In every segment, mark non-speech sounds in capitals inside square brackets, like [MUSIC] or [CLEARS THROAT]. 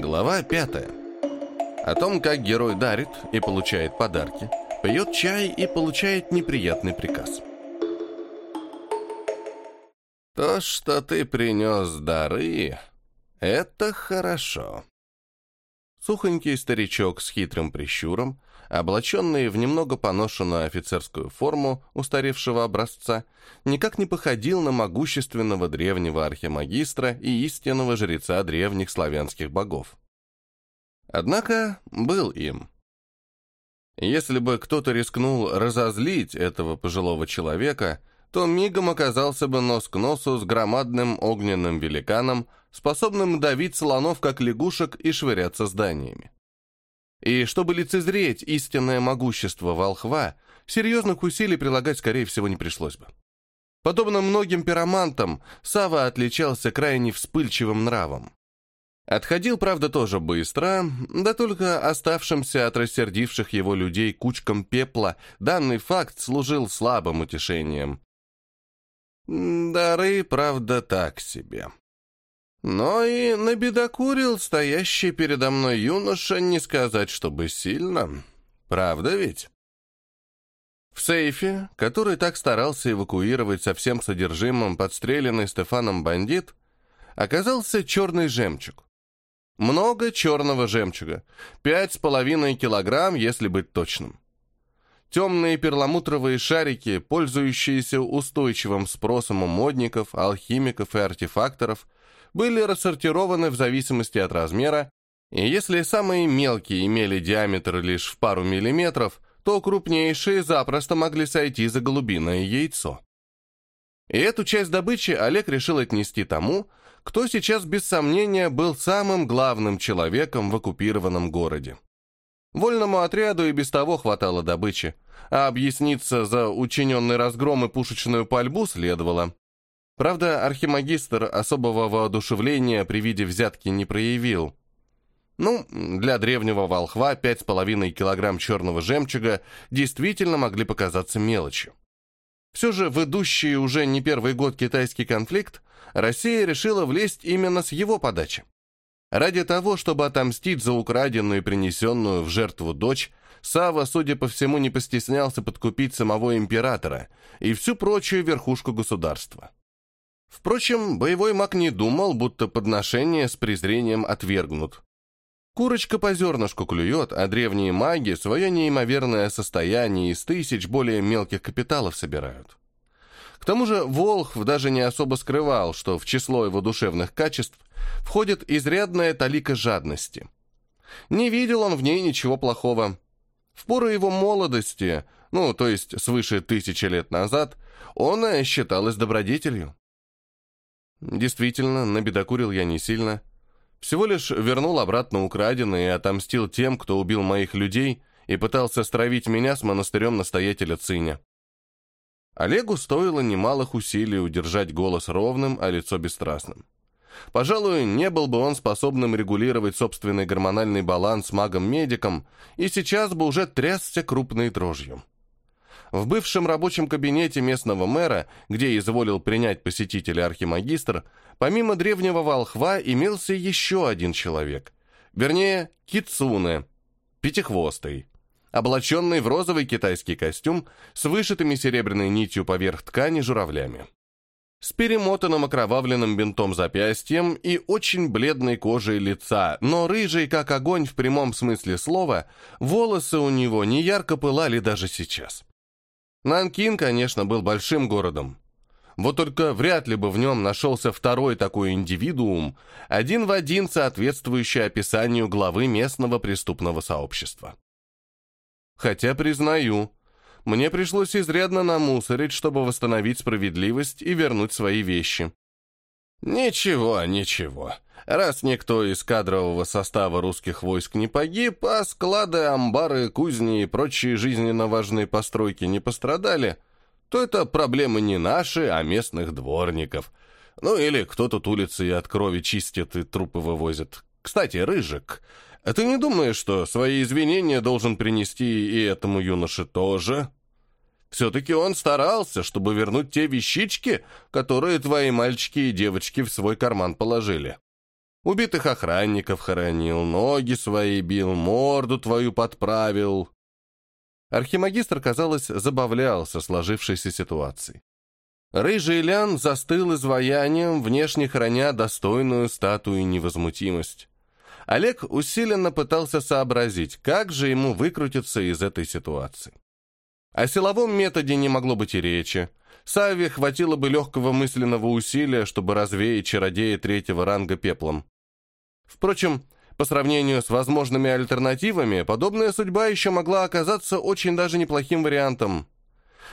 Глава пятая. О том, как герой дарит и получает подарки, пьет чай и получает неприятный приказ. То, что ты принес дары, это хорошо. Сухонький старичок с хитрым прищуром, облаченный в немного поношенную офицерскую форму устаревшего образца, никак не походил на могущественного древнего архимагистра и истинного жреца древних славянских богов. Однако был им. Если бы кто-то рискнул разозлить этого пожилого человека, то мигом оказался бы нос к носу с громадным огненным великаном, способным давить слонов, как лягушек, и швыряться зданиями. И чтобы лицезреть истинное могущество волхва, серьезных усилий прилагать, скорее всего, не пришлось бы. Подобно многим пиромантам, Сава отличался крайне вспыльчивым нравом. Отходил, правда, тоже быстро, да только оставшимся от рассердивших его людей кучкам пепла данный факт служил слабым утешением. Дары, правда, так себе. Но и набедокурил стоящий передо мной юноша, не сказать, чтобы сильно. Правда ведь? В сейфе, который так старался эвакуировать со всем содержимым подстреленный Стефаном бандит, оказался черный жемчуг. Много черного жемчуга. Пять с половиной килограмм, если быть точным. Темные перламутровые шарики, пользующиеся устойчивым спросом у модников, алхимиков и артефакторов – были рассортированы в зависимости от размера, и если самые мелкие имели диаметр лишь в пару миллиметров, то крупнейшие запросто могли сойти за голубиное яйцо. И эту часть добычи Олег решил отнести тому, кто сейчас без сомнения был самым главным человеком в оккупированном городе. Вольному отряду и без того хватало добычи, а объясниться за учиненный разгром и пушечную пальбу следовало. Правда, архимагистр особого воодушевления при виде взятки не проявил. Ну, для древнего волхва 5,5 килограмм черного жемчуга действительно могли показаться мелочью. Все же в идущий уже не первый год китайский конфликт Россия решила влезть именно с его подачи. Ради того, чтобы отомстить за украденную и принесенную в жертву дочь, Сава, судя по всему, не постеснялся подкупить самого императора и всю прочую верхушку государства. Впрочем, боевой маг не думал, будто подношение с презрением отвергнут. Курочка по зернышку клюет, а древние маги свое неимоверное состояние из тысяч более мелких капиталов собирают. К тому же Волхв даже не особо скрывал, что в число его душевных качеств входит изрядная талика жадности. Не видел он в ней ничего плохого. В пору его молодости, ну, то есть свыше тысячи лет назад, он считалась добродетелью. Действительно, набедокурил я не сильно. Всего лишь вернул обратно украденное и отомстил тем, кто убил моих людей и пытался стравить меня с монастырем настоятеля Циня. Олегу стоило немалых усилий удержать голос ровным, а лицо бесстрастным. Пожалуй, не был бы он способным регулировать собственный гормональный баланс магом-медиком, и сейчас бы уже трясся крупной дрожью. В бывшем рабочем кабинете местного мэра, где изволил принять посетителя архимагистр, помимо древнего волхва имелся еще один человек. Вернее, кицуне, пятихвостый, облаченный в розовый китайский костюм с вышитыми серебряной нитью поверх ткани журавлями. С перемотанным окровавленным бинтом запястьем и очень бледной кожей лица, но рыжий, как огонь в прямом смысле слова, волосы у него не ярко пылали даже сейчас. Нанкин, конечно, был большим городом. Вот только вряд ли бы в нем нашелся второй такой индивидуум, один в один соответствующий описанию главы местного преступного сообщества. Хотя, признаю, мне пришлось изрядно намусорить, чтобы восстановить справедливость и вернуть свои вещи. Ничего, ничего. Раз никто из кадрового состава русских войск не погиб, а склады, амбары, кузни и прочие жизненно важные постройки не пострадали, то это проблемы не наши, а местных дворников. Ну или кто тут улицы от крови чистит и трупы вывозит. Кстати, Рыжик, а ты не думаешь, что свои извинения должен принести и этому юноше тоже?» Все-таки он старался, чтобы вернуть те вещички, которые твои мальчики и девочки в свой карман положили. Убитых охранников хоронил, ноги свои бил, морду твою подправил. Архимагистр, казалось, забавлялся сложившейся ситуацией. Рыжий Лян застыл изваянием, внешне храня достойную статую невозмутимость. Олег усиленно пытался сообразить, как же ему выкрутиться из этой ситуации. О силовом методе не могло быть и речи. Саве хватило бы легкого мысленного усилия, чтобы развеять чародея третьего ранга пеплом. Впрочем, по сравнению с возможными альтернативами, подобная судьба еще могла оказаться очень даже неплохим вариантом.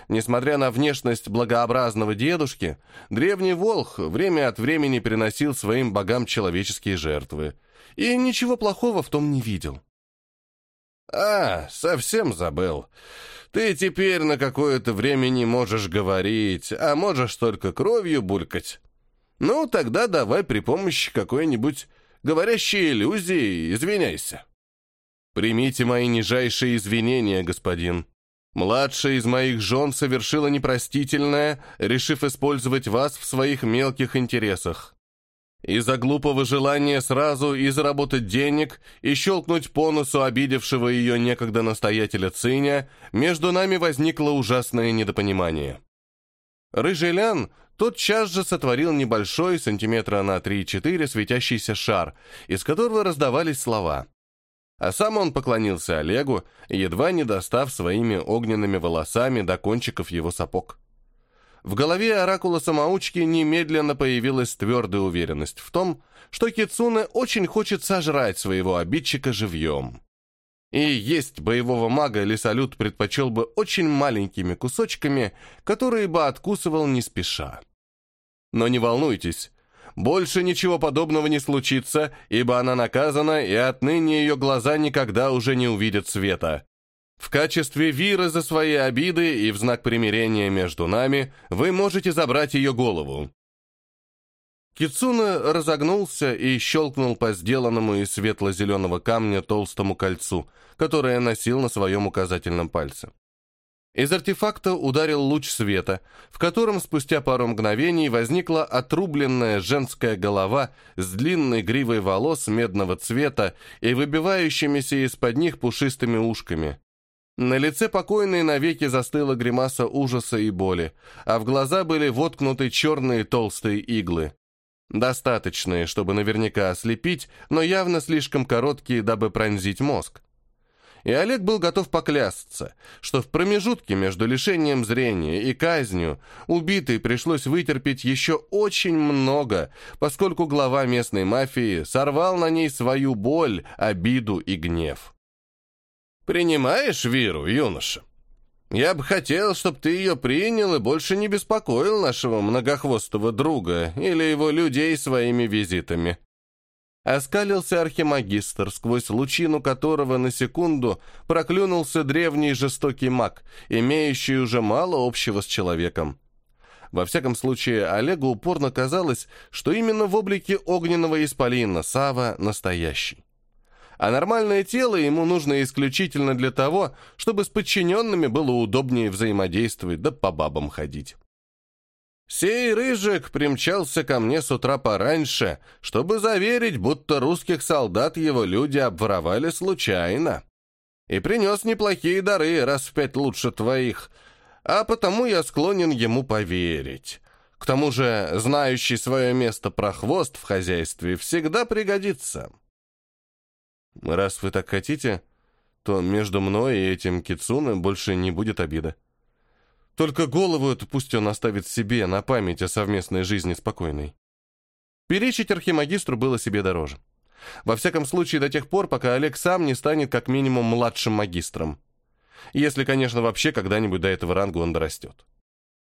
Несмотря на внешность благообразного дедушки, древний волх время от времени приносил своим богам человеческие жертвы. И ничего плохого в том не видел. «А, совсем забыл. Ты теперь на какое-то время не можешь говорить, а можешь только кровью булькать. Ну, тогда давай при помощи какой-нибудь говорящей иллюзии извиняйся». «Примите мои нижайшие извинения, господин», Младшая из моих жен совершила непростительное, решив использовать вас в своих мелких интересах. Из-за глупого желания сразу и заработать денег, и щелкнуть по носу обидевшего ее некогда настоятеля Циня, между нами возникло ужасное недопонимание. Рыжий Лян тотчас же сотворил небольшой, сантиметра на 3-4, светящийся шар, из которого раздавались слова. А сам он поклонился Олегу, едва не достав своими огненными волосами до кончиков его сапог. В голове оракула-самоучки немедленно появилась твердая уверенность в том, что Кицуне очень хочет сожрать своего обидчика живьем. И есть боевого мага Лисалют предпочел бы очень маленькими кусочками, которые бы откусывал не спеша. Но не волнуйтесь, больше ничего подобного не случится, ибо она наказана, и отныне ее глаза никогда уже не увидят света. В качестве виры за свои обиды и в знак примирения между нами вы можете забрать ее голову». Кицуна разогнулся и щелкнул по сделанному из светло-зеленого камня толстому кольцу, которое носил на своем указательном пальце. Из артефакта ударил луч света, в котором спустя пару мгновений возникла отрубленная женская голова с длинной гривой волос медного цвета и выбивающимися из-под них пушистыми ушками. На лице покойной навеки застыла гримаса ужаса и боли, а в глаза были воткнуты черные толстые иглы. Достаточные, чтобы наверняка ослепить, но явно слишком короткие, дабы пронзить мозг и Олег был готов поклясться, что в промежутке между лишением зрения и казнью убитой пришлось вытерпеть еще очень много, поскольку глава местной мафии сорвал на ней свою боль, обиду и гнев. «Принимаешь виру, юноша? Я бы хотел, чтобы ты ее принял и больше не беспокоил нашего многохвостого друга или его людей своими визитами», Оскалился архимагистр, сквозь лучину которого на секунду проклюнулся древний жестокий маг, имеющий уже мало общего с человеком. Во всяком случае, Олегу упорно казалось, что именно в облике огненного исполина Сава настоящий. А нормальное тело ему нужно исключительно для того, чтобы с подчиненными было удобнее взаимодействовать да по бабам ходить. Сей рыжик примчался ко мне с утра пораньше, чтобы заверить, будто русских солдат его люди обворовали случайно. И принес неплохие дары, раз в пять лучше твоих, а потому я склонен ему поверить. К тому же, знающий свое место прохвост в хозяйстве всегда пригодится. Раз вы так хотите, то между мной и этим кицуной больше не будет обида. Только голову эту пусть он оставит себе на память о совместной жизни спокойной. Перечить архимагистру было себе дороже. Во всяком случае, до тех пор, пока Олег сам не станет как минимум младшим магистром. Если, конечно, вообще когда-нибудь до этого ранга он дорастет.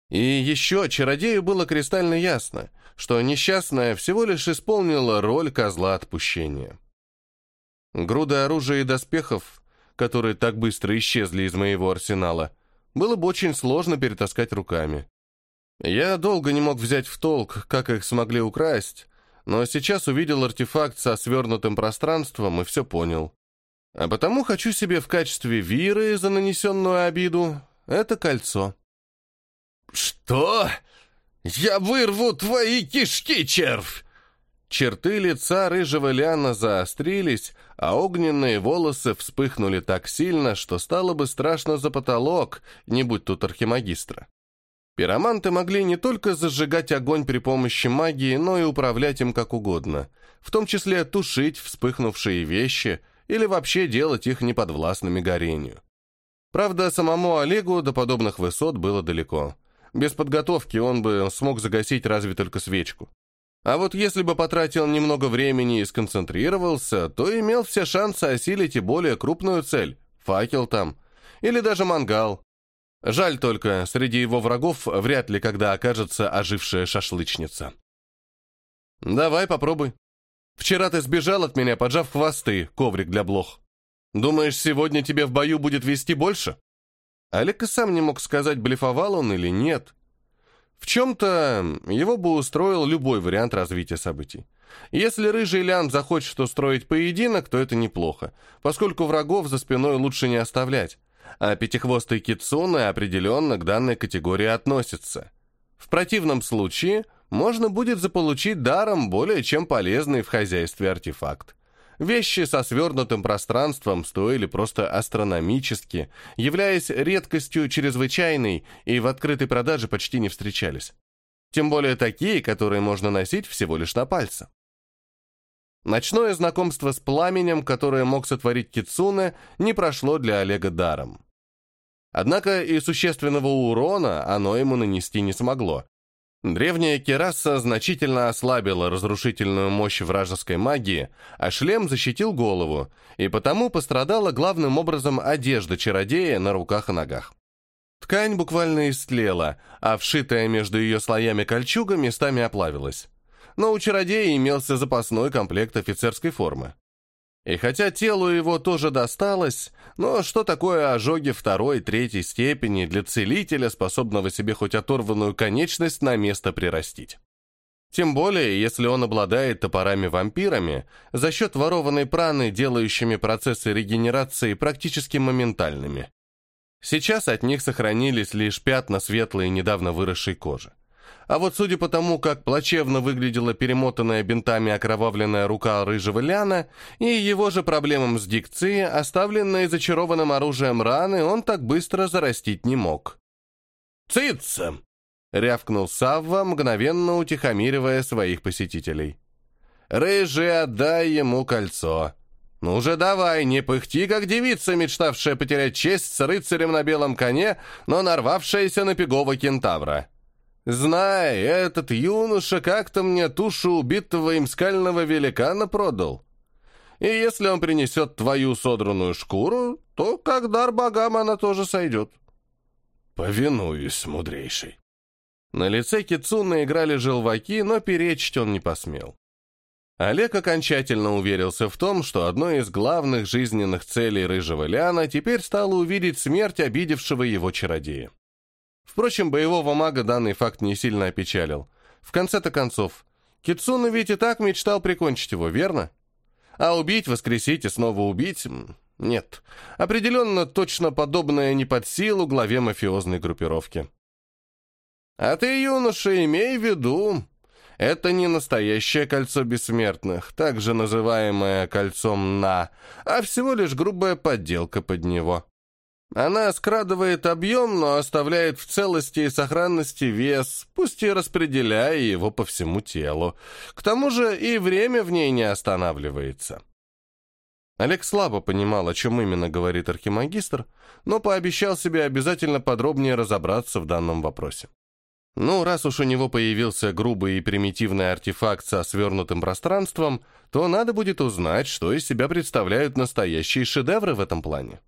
И еще чародею было кристально ясно, что несчастная всего лишь исполнила роль козла отпущения. Груды оружия и доспехов, которые так быстро исчезли из моего арсенала, было бы очень сложно перетаскать руками. Я долго не мог взять в толк, как их смогли украсть, но сейчас увидел артефакт со свернутым пространством и все понял. А потому хочу себе в качестве виры за нанесенную обиду это кольцо. «Что? Я вырву твои кишки, червь! Черты лица рыжего Ляна заострились, а огненные волосы вспыхнули так сильно, что стало бы страшно за потолок, не будь тут архимагистра. Пироманты могли не только зажигать огонь при помощи магии, но и управлять им как угодно, в том числе тушить вспыхнувшие вещи или вообще делать их неподвластными горению. Правда, самому Олегу до подобных высот было далеко. Без подготовки он бы смог загасить разве только свечку. А вот если бы потратил немного времени и сконцентрировался, то имел все шансы осилить и более крупную цель — факел там, или даже мангал. Жаль только, среди его врагов вряд ли когда окажется ожившая шашлычница. «Давай, попробуй. Вчера ты сбежал от меня, поджав хвосты, коврик для блох. Думаешь, сегодня тебе в бою будет вести больше?» Олег и сам не мог сказать, блефовал он или нет. В чем-то его бы устроил любой вариант развития событий. Если рыжий Лян захочет устроить поединок, то это неплохо, поскольку врагов за спиной лучше не оставлять, а пятихвостый кицуны определенно к данной категории относится. В противном случае можно будет заполучить даром более чем полезный в хозяйстве артефакт. Вещи со свернутым пространством стоили просто астрономически, являясь редкостью чрезвычайной и в открытой продаже почти не встречались. Тем более такие, которые можно носить всего лишь на пальце. Ночное знакомство с пламенем, которое мог сотворить Кицуне, не прошло для Олега даром. Однако и существенного урона оно ему нанести не смогло, Древняя кераса значительно ослабила разрушительную мощь вражеской магии, а шлем защитил голову, и потому пострадала главным образом одежда чародея на руках и ногах. Ткань буквально истлела, а вшитая между ее слоями кольчуга местами оплавилась. Но у чародея имелся запасной комплект офицерской формы. И хотя телу его тоже досталось, но что такое ожоги второй, третьей степени для целителя, способного себе хоть оторванную конечность на место прирастить? Тем более, если он обладает топорами-вампирами, за счет ворованной праны, делающими процессы регенерации практически моментальными. Сейчас от них сохранились лишь пятна светлой недавно выросшей кожи. А вот судя по тому, как плачевно выглядела перемотанная бинтами окровавленная рука рыжего Ляна и его же проблемам с дикцией, оставленные зачарованным оружием раны, он так быстро зарастить не мог. «Цыц!» — рявкнул Савва, мгновенно утихомиривая своих посетителей. «Рыжий, отдай ему кольцо!» «Ну же давай, не пыхти, как девица, мечтавшая потерять честь с рыцарем на белом коне, но нарвавшаяся на пигового кентавра!» Знай, этот юноша как-то мне тушу убитого им скального великана продал. И если он принесет твою содранную шкуру, то как дар богам она тоже сойдет. Повинуюсь, мудрейший. На лице Кицуна играли желваки, но перечить он не посмел. Олег окончательно уверился в том, что одной из главных жизненных целей Рыжего Ляна теперь стало увидеть смерть обидевшего его чародея. Впрочем, боевого мага данный факт не сильно опечалил. В конце-то концов, Кицуна ведь и так мечтал прикончить его, верно? А убить, воскресить и снова убить... Нет. Определенно, точно подобное не под силу главе мафиозной группировки. А ты, юноша, имей в виду, это не настоящее кольцо бессмертных, также называемое кольцом На, а всего лишь грубая подделка под него. Она скрадывает объем, но оставляет в целости и сохранности вес, пусть и распределяя его по всему телу. К тому же и время в ней не останавливается. Олег слабо понимал, о чем именно говорит архимагистр, но пообещал себе обязательно подробнее разобраться в данном вопросе. Ну, раз уж у него появился грубый и примитивный артефакт со свернутым пространством, то надо будет узнать, что из себя представляют настоящие шедевры в этом плане.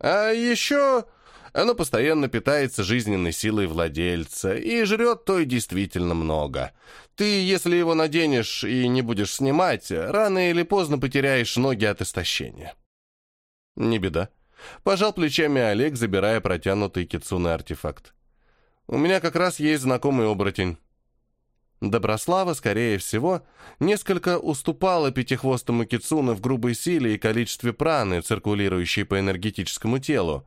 А еще оно постоянно питается жизненной силой владельца и жрет той действительно много. Ты, если его наденешь и не будешь снимать, рано или поздно потеряешь ноги от истощения. Не беда. Пожал плечами Олег, забирая протянутый кицуны артефакт. У меня как раз есть знакомый оборотень. Доброслава, скорее всего, несколько уступала пятихвостому кицуну в грубой силе и количестве праны, циркулирующей по энергетическому телу.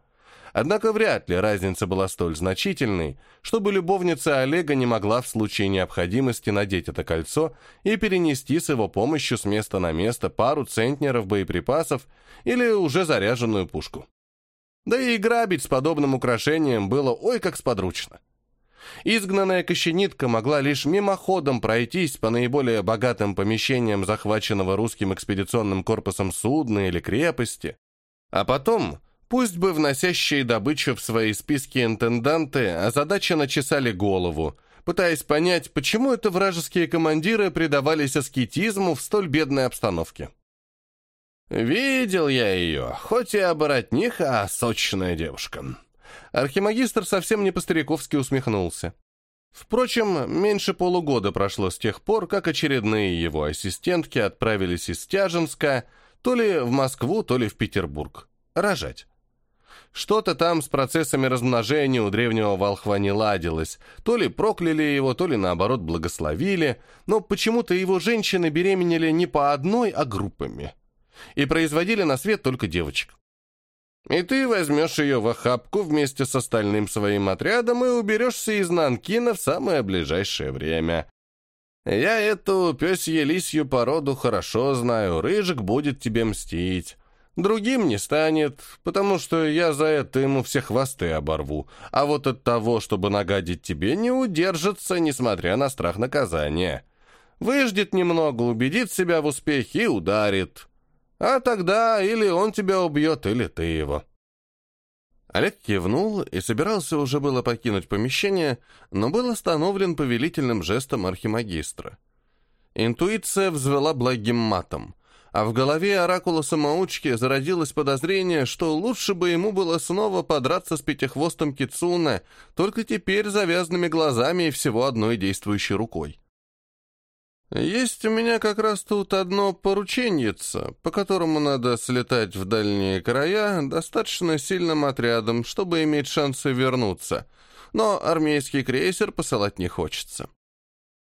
Однако вряд ли разница была столь значительной, чтобы любовница Олега не могла в случае необходимости надеть это кольцо и перенести с его помощью с места на место пару центнеров боеприпасов или уже заряженную пушку. Да и грабить с подобным украшением было ой как сподручно. Изгнанная кощенитка могла лишь мимоходом пройтись по наиболее богатым помещениям захваченного русским экспедиционным корпусом судна или крепости, а потом Пусть бы вносящие добычу в свои списки интенданты озадаченно чесали голову, пытаясь понять, почему это вражеские командиры предавались аскетизму в столь бедной обстановке. Видел я ее, хоть и оборотниха, а сочная девушка. Архимагистр совсем не по-стариковски усмехнулся. Впрочем, меньше полугода прошло с тех пор, как очередные его ассистентки отправились из Тяжинска то ли в Москву, то ли в Петербург. Рожать. Что-то там с процессами размножения у древнего волхва не ладилось. То ли прокляли его, то ли наоборот благословили, но почему-то его женщины беременели не по одной, а группами. И производили на свет только девочек. И ты возьмешь ее в охапку вместе с остальным своим отрядом и уберешься из Нанкина в самое ближайшее время. Я эту пёсье-лисью породу хорошо знаю, Рыжик будет тебе мстить. Другим не станет, потому что я за это ему все хвосты оборву. А вот от того, чтобы нагадить тебе, не удержится, несмотря на страх наказания. Выждет немного, убедит себя в успехе и ударит. А тогда или он тебя убьет, или ты его». Олег кивнул и собирался уже было покинуть помещение, но был остановлен повелительным жестом архимагистра. Интуиция взвела благим матом — а в голове оракула-самоучки зародилось подозрение, что лучше бы ему было снова подраться с пятихвостом Кицуна, только теперь завязанными глазами и всего одной действующей рукой. «Есть у меня как раз тут одно порученьице, по которому надо слетать в дальние края достаточно сильным отрядом, чтобы иметь шансы вернуться, но армейский крейсер посылать не хочется».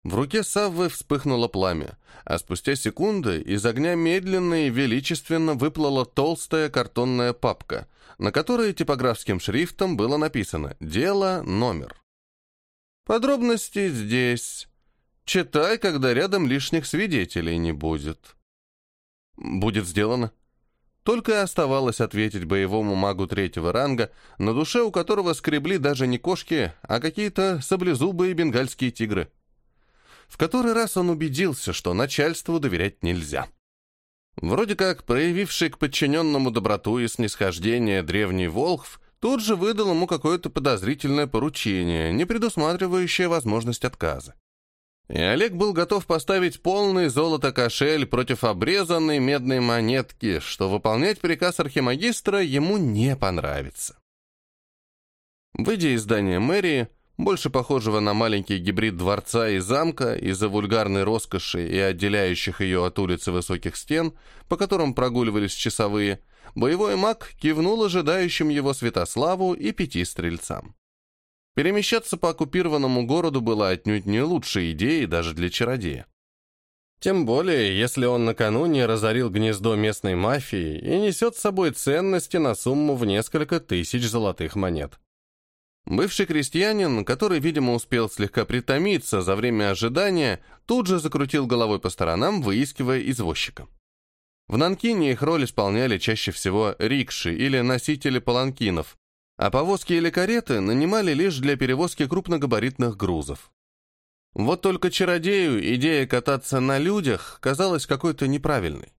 В руке Саввы вспыхнуло пламя, а спустя секунды из огня медленно и величественно выплыла толстая картонная папка, на которой типографским шрифтом было написано «Дело номер». Подробности здесь. Читай, когда рядом лишних свидетелей не будет. Будет сделано. Только и оставалось ответить боевому магу третьего ранга, на душе у которого скребли даже не кошки, а какие-то саблезубые бенгальские тигры. В который раз он убедился, что начальству доверять нельзя. Вроде как проявивший к подчиненному доброту и снисхождение древний Волхв тут же выдал ему какое-то подозрительное поручение, не предусматривающее возможность отказа. И Олег был готов поставить полный золото кошель против обрезанной медной монетки, что выполнять приказ архимагистра ему не понравится. Выйдя из здания мэрии, больше похожего на маленький гибрид дворца и замка из-за вульгарной роскоши и отделяющих ее от улицы высоких стен, по которым прогуливались часовые, боевой маг кивнул ожидающим его Святославу и пяти стрельцам. Перемещаться по оккупированному городу было отнюдь не лучшей идеей даже для чародея. Тем более, если он накануне разорил гнездо местной мафии и несет с собой ценности на сумму в несколько тысяч золотых монет. Бывший крестьянин, который, видимо, успел слегка притомиться за время ожидания, тут же закрутил головой по сторонам, выискивая извозчика. В Нанкине их роль исполняли чаще всего рикши или носители паланкинов, а повозки или кареты нанимали лишь для перевозки крупногабаритных грузов. Вот только чародею идея кататься на людях казалась какой-то неправильной.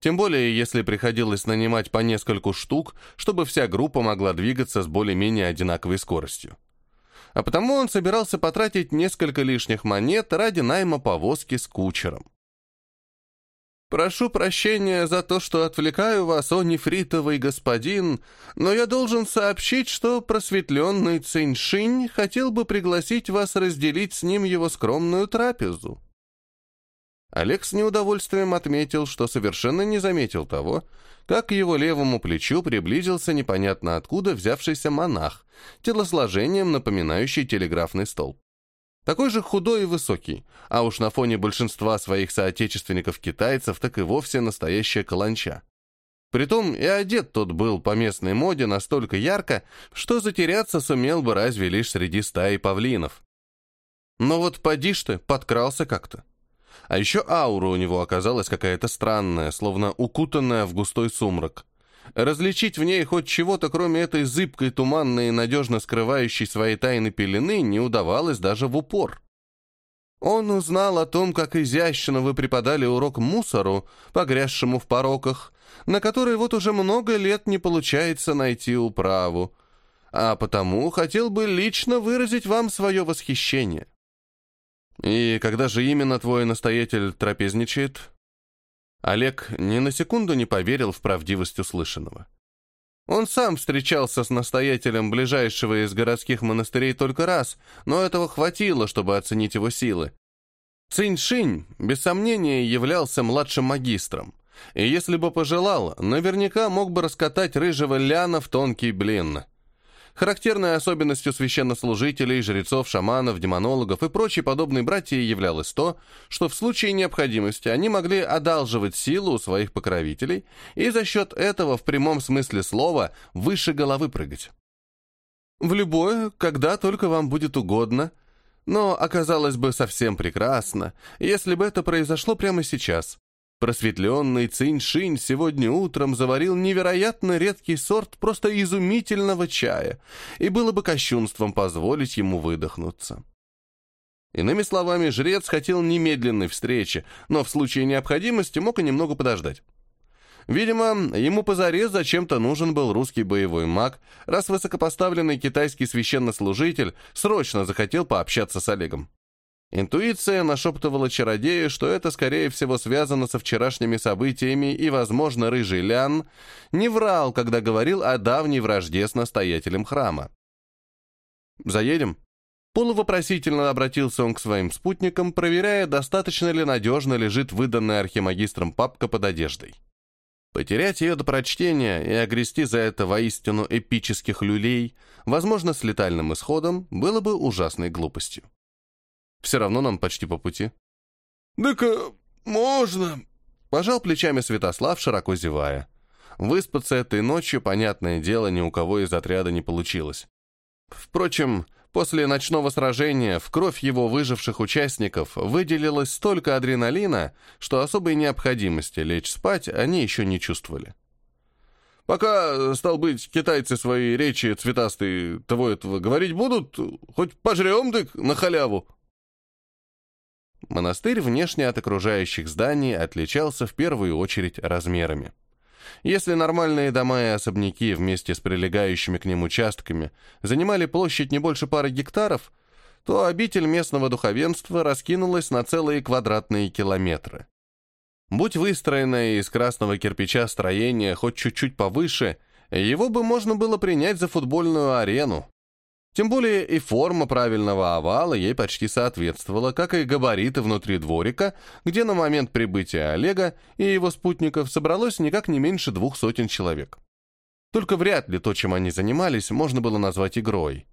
Тем более, если приходилось нанимать по нескольку штук, чтобы вся группа могла двигаться с более-менее одинаковой скоростью. А потому он собирался потратить несколько лишних монет ради найма повозки с кучером. «Прошу прощения за то, что отвлекаю вас, о нефритовый господин, но я должен сообщить, что просветленный Циньшинь хотел бы пригласить вас разделить с ним его скромную трапезу». Олег с неудовольствием отметил, что совершенно не заметил того, как к его левому плечу приблизился непонятно откуда взявшийся монах, телосложением напоминающий телеграфный столб. Такой же худой и высокий, а уж на фоне большинства своих соотечественников-китайцев так и вовсе настоящая каланча. Притом и одет тот был по местной моде настолько ярко, что затеряться сумел бы разве лишь среди стаи павлинов. Но вот поди ж ты, подкрался как-то. А еще аура у него оказалась какая-то странная, словно укутанная в густой сумрак. Различить в ней хоть чего-то, кроме этой зыбкой, туманной и надежно скрывающей свои тайны пелены, не удавалось даже в упор. Он узнал о том, как изящно вы преподали урок мусору, погрязшему в пороках, на который вот уже много лет не получается найти управу, а потому хотел бы лично выразить вам свое восхищение. И когда же именно твой настоятель трапезничает? Олег ни на секунду не поверил в правдивость услышанного. Он сам встречался с настоятелем ближайшего из городских монастырей только раз, но этого хватило, чтобы оценить его силы. Цинь-Шинь, без сомнения, являлся младшим магистром, и если бы пожелал, наверняка мог бы раскатать рыжего ляна в тонкий блин. Характерной особенностью священнослужителей, жрецов, шаманов, демонологов и прочей подобной братьи являлось то, что в случае необходимости они могли одалживать силу у своих покровителей и за счет этого в прямом смысле слова выше головы прыгать. В любое, когда только вам будет угодно, но оказалось бы совсем прекрасно, если бы это произошло прямо сейчас, Просветленный Цинь-Шинь сегодня утром заварил невероятно редкий сорт просто изумительного чая, и было бы кощунством позволить ему выдохнуться. Иными словами, жрец хотел немедленной встречи, но в случае необходимости мог и немного подождать. Видимо, ему позарез зачем-то нужен был русский боевой маг, раз высокопоставленный китайский священнослужитель срочно захотел пообщаться с Олегом. Интуиция нашептывала чародею, что это, скорее всего, связано со вчерашними событиями, и, возможно, рыжий Лян не врал, когда говорил о давней вражде с настоятелем храма. «Заедем?» Полувопросительно обратился он к своим спутникам, проверяя, достаточно ли надежно лежит выданная архимагистром папка под одеждой. Потерять ее до прочтения и огрести за это воистину эпических люлей, возможно, с летальным исходом, было бы ужасной глупостью. Все равно нам почти по пути». «Так можно...» Пожал плечами Святослав, широко зевая. Выспаться этой ночью, понятное дело, ни у кого из отряда не получилось. Впрочем, после ночного сражения в кровь его выживших участников выделилось столько адреналина, что особой необходимости лечь спать они еще не чувствовали. Пока, стал быть, китайцы свои речи цветастые того этого говорить будут, хоть пожрем так на халяву. Монастырь внешне от окружающих зданий отличался в первую очередь размерами. Если нормальные дома и особняки вместе с прилегающими к ним участками занимали площадь не больше пары гектаров, то обитель местного духовенства раскинулась на целые квадратные километры. Будь выстроенное из красного кирпича строение хоть чуть-чуть повыше, его бы можно было принять за футбольную арену, тем более и форма правильного овала ей почти соответствовала, как и габариты внутри дворика, где на момент прибытия Олега и его спутников собралось никак не меньше двух сотен человек. Только вряд ли то, чем они занимались, можно было назвать игрой.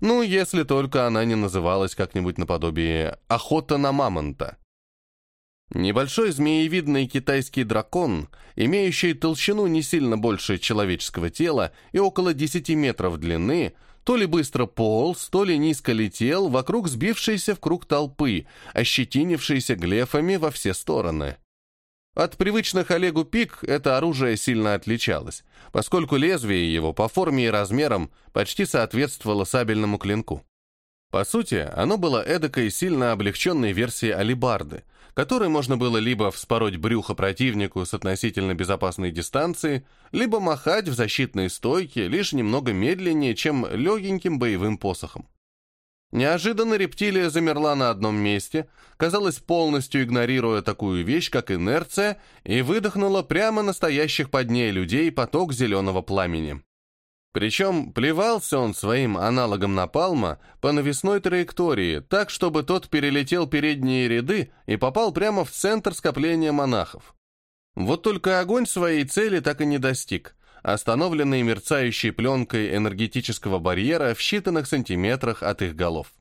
Ну, если только она не называлась как-нибудь наподобие «охота на мамонта». Небольшой змеевидный китайский дракон, имеющий толщину не сильно больше человеческого тела и около 10 метров длины, то ли быстро полз, то ли низко летел вокруг сбившейся в круг толпы, ощетинившейся глефами во все стороны. От привычных Олегу пик это оружие сильно отличалось, поскольку лезвие его по форме и размерам почти соответствовало сабельному клинку. По сути, оно было эдакой сильно облегченной версией алибарды, которой можно было либо вспороть брюхо противнику с относительно безопасной дистанции, либо махать в защитной стойке лишь немного медленнее, чем легеньким боевым посохом. Неожиданно рептилия замерла на одном месте, казалось, полностью игнорируя такую вещь, как инерция, и выдохнула прямо настоящих под ней людей поток зеленого пламени. Причем плевался он своим аналогом напалма по навесной траектории, так, чтобы тот перелетел передние ряды и попал прямо в центр скопления монахов. Вот только огонь своей цели так и не достиг, остановленный мерцающей пленкой энергетического барьера в считанных сантиметрах от их голов.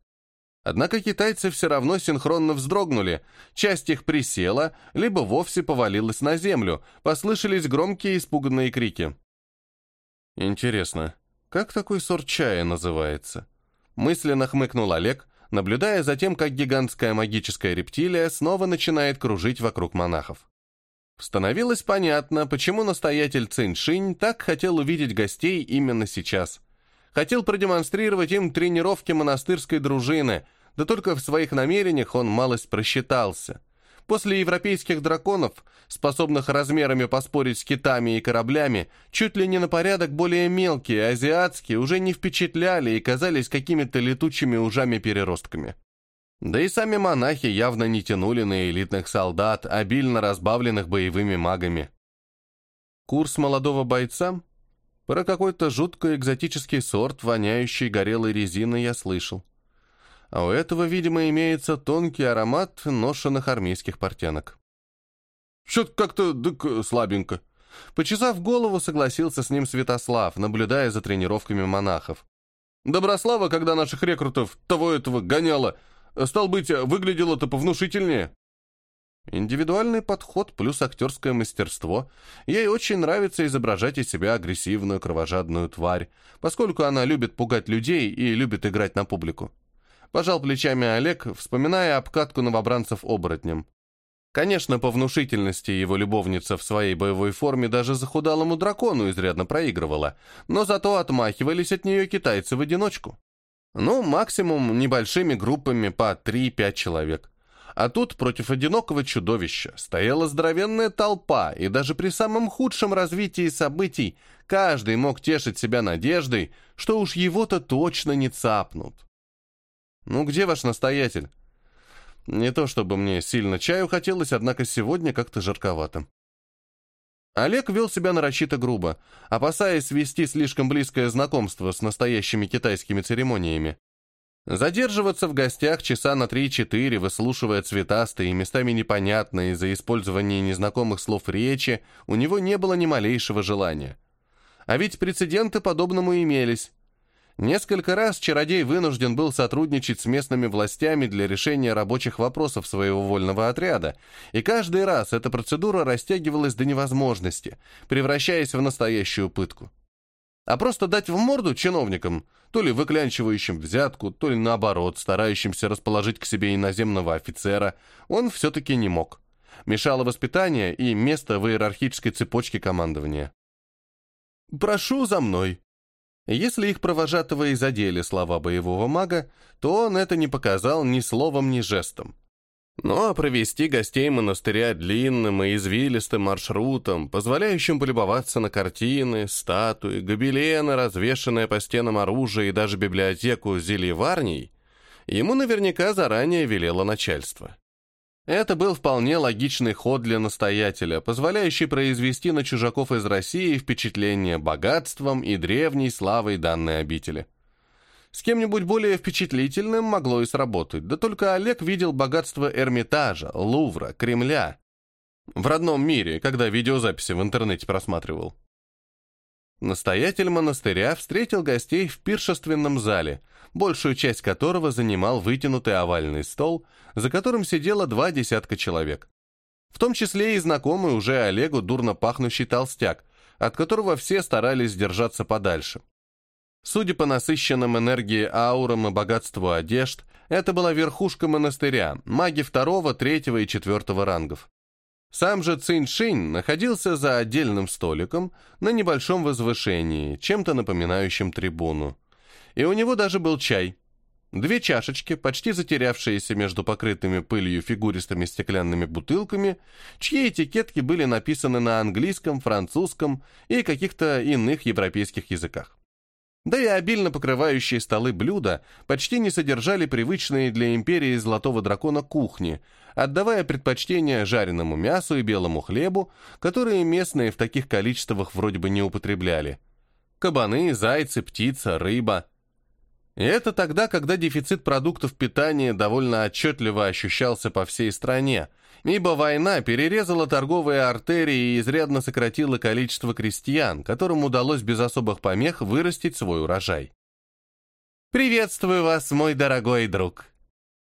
Однако китайцы все равно синхронно вздрогнули, часть их присела, либо вовсе повалилась на землю, послышались громкие испуганные крики. Интересно, как такой сорт чая называется? Мысленно хмыкнул Олег, наблюдая за тем, как гигантская магическая рептилия снова начинает кружить вокруг монахов. Становилось понятно, почему настоятель Циншинь так хотел увидеть гостей именно сейчас. Хотел продемонстрировать им тренировки монастырской дружины, да только в своих намерениях он малость просчитался. После европейских драконов, способных размерами поспорить с китами и кораблями, чуть ли не на порядок более мелкие, азиатские, уже не впечатляли и казались какими-то летучими ужами-переростками. Да и сами монахи явно не тянули на элитных солдат, обильно разбавленных боевыми магами. Курс молодого бойца? Про какой-то жутко экзотический сорт, воняющий горелой резиной, я слышал. А у этого, видимо, имеется тонкий аромат ношенных армейских портянок. Что-то как-то дык слабенько. Почесав голову, согласился с ним Святослав, наблюдая за тренировками монахов. Доброслава, когда наших рекрутов того этого гоняла, Стал быть, выглядело-то повнушительнее. Индивидуальный подход плюс актерское мастерство. Ей очень нравится изображать из себя агрессивную кровожадную тварь, поскольку она любит пугать людей и любит играть на публику. Пожал плечами Олег, вспоминая обкатку новобранцев оборотнем. Конечно, по внушительности его любовница в своей боевой форме даже захудалому дракону изрядно проигрывала, но зато отмахивались от нее китайцы в одиночку. Ну, максимум небольшими группами по 3-5 человек. А тут против одинокого чудовища стояла здоровенная толпа, и даже при самом худшем развитии событий каждый мог тешить себя надеждой, что уж его-то точно не цапнут. «Ну где ваш настоятель?» Не то чтобы мне сильно чаю хотелось, однако сегодня как-то жарковато. Олег вел себя нарочито грубо, опасаясь свести слишком близкое знакомство с настоящими китайскими церемониями. Задерживаться в гостях часа на 3-4, выслушивая цветастые и местами непонятные из-за использования незнакомых слов речи, у него не было ни малейшего желания. А ведь прецеденты подобному имелись. Несколько раз чародей вынужден был сотрудничать с местными властями для решения рабочих вопросов своего вольного отряда, и каждый раз эта процедура растягивалась до невозможности, превращаясь в настоящую пытку. А просто дать в морду чиновникам, то ли выклянчивающим взятку, то ли наоборот, старающимся расположить к себе иноземного офицера, он все-таки не мог. Мешало воспитание и место в иерархической цепочке командования. «Прошу за мной», если их провожатого и задели слова боевого мага, то он это не показал ни словом, ни жестом. Ну а провести гостей монастыря длинным и извилистым маршрутом, позволяющим полюбоваться на картины, статуи, гобелены, развешанное по стенам оружие и даже библиотеку зельеварней, ему наверняка заранее велело начальство. Это был вполне логичный ход для настоятеля, позволяющий произвести на чужаков из России впечатление богатством и древней славой данной обители. С кем-нибудь более впечатлительным могло и сработать, да только Олег видел богатство Эрмитажа, Лувра, Кремля. В родном мире, когда видеозаписи в интернете просматривал. Настоятель монастыря встретил гостей в пиршественном зале, большую часть которого занимал вытянутый овальный стол, за которым сидело два десятка человек. В том числе и знакомый уже Олегу дурно пахнущий толстяк, от которого все старались держаться подальше. Судя по насыщенным энергии аурам и богатству одежд, это была верхушка монастыря, маги второго, третьего и четвертого рангов. Сам же Цинь-Шинь находился за отдельным столиком на небольшом возвышении, чем-то напоминающим трибуну. И у него даже был чай. Две чашечки, почти затерявшиеся между покрытыми пылью фигуристыми стеклянными бутылками, чьи этикетки были написаны на английском, французском и каких-то иных европейских языках. Да и обильно покрывающие столы блюда почти не содержали привычные для империи Золотого Дракона кухни, отдавая предпочтение жареному мясу и белому хлебу, которые местные в таких количествах вроде бы не употребляли. Кабаны, зайцы, птица, рыба. И это тогда, когда дефицит продуктов питания довольно отчетливо ощущался по всей стране, ибо война перерезала торговые артерии и изрядно сократила количество крестьян, которым удалось без особых помех вырастить свой урожай. «Приветствую вас, мой дорогой друг!»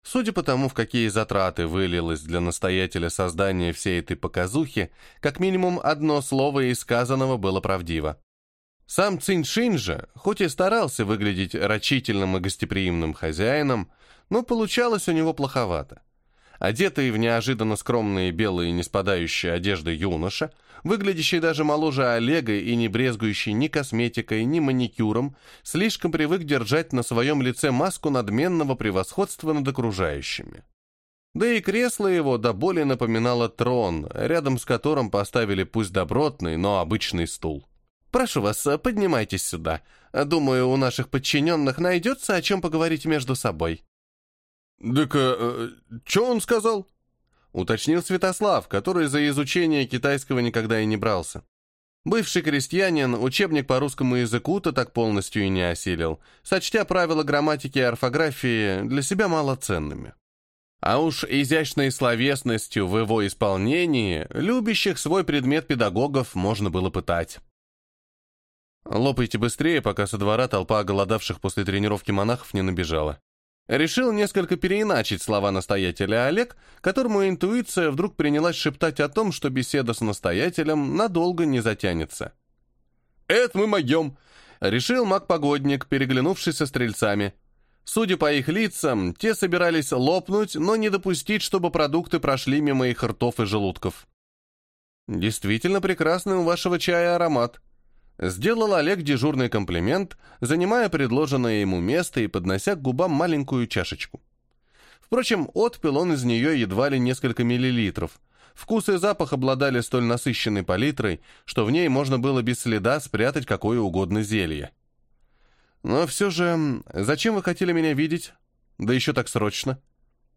Судя по тому, в какие затраты вылилось для настоятеля создание всей этой показухи, как минимум одно слово из сказанного было правдиво. Сам Цинь же, хоть и старался выглядеть рачительным и гостеприимным хозяином, но получалось у него плоховато. Одетый в неожиданно скромные белые неспадающие одежды юноша, выглядящий даже моложе Олега и не брезгующий ни косметикой, ни маникюром, слишком привык держать на своем лице маску надменного превосходства над окружающими. Да и кресло его до боли напоминало трон, рядом с которым поставили пусть добротный, но обычный стул. «Прошу вас, поднимайтесь сюда. Думаю, у наших подчиненных найдется о чем поговорить между собой». «Так, э, что он сказал?» Уточнил Святослав, который за изучение китайского никогда и не брался. Бывший крестьянин учебник по русскому языку-то так полностью и не осилил, сочтя правила грамматики и орфографии для себя малоценными. А уж изящной словесностью в его исполнении любящих свой предмет педагогов можно было пытать. Лопайте быстрее, пока со двора толпа голодавших после тренировки монахов не набежала. Решил несколько переиначить слова настоятеля Олег, которому интуиция вдруг принялась шептать о том, что беседа с настоятелем надолго не затянется. «Это мы могем!» — решил маг-погодник, переглянувшись со стрельцами. Судя по их лицам, те собирались лопнуть, но не допустить, чтобы продукты прошли мимо их ртов и желудков. «Действительно прекрасный у вашего чая аромат», Сделал Олег дежурный комплимент, занимая предложенное ему место и поднося к губам маленькую чашечку. Впрочем, отпил он из нее едва ли несколько миллилитров. Вкус и запах обладали столь насыщенной палитрой, что в ней можно было без следа спрятать какое угодно зелье. Но все же, зачем вы хотели меня видеть? Да еще так срочно.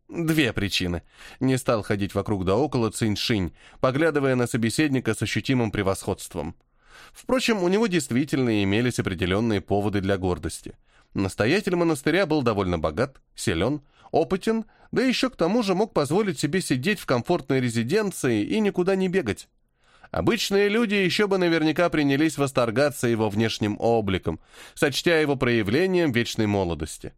Две причины. Не стал ходить вокруг да около Цинь-Шинь, поглядывая на собеседника с ощутимым превосходством. Впрочем, у него действительно имелись определенные поводы для гордости. Настоятель монастыря был довольно богат, силен, опытен, да еще к тому же мог позволить себе сидеть в комфортной резиденции и никуда не бегать. Обычные люди еще бы наверняка принялись восторгаться его внешним обликом, сочтя его проявлением вечной молодости.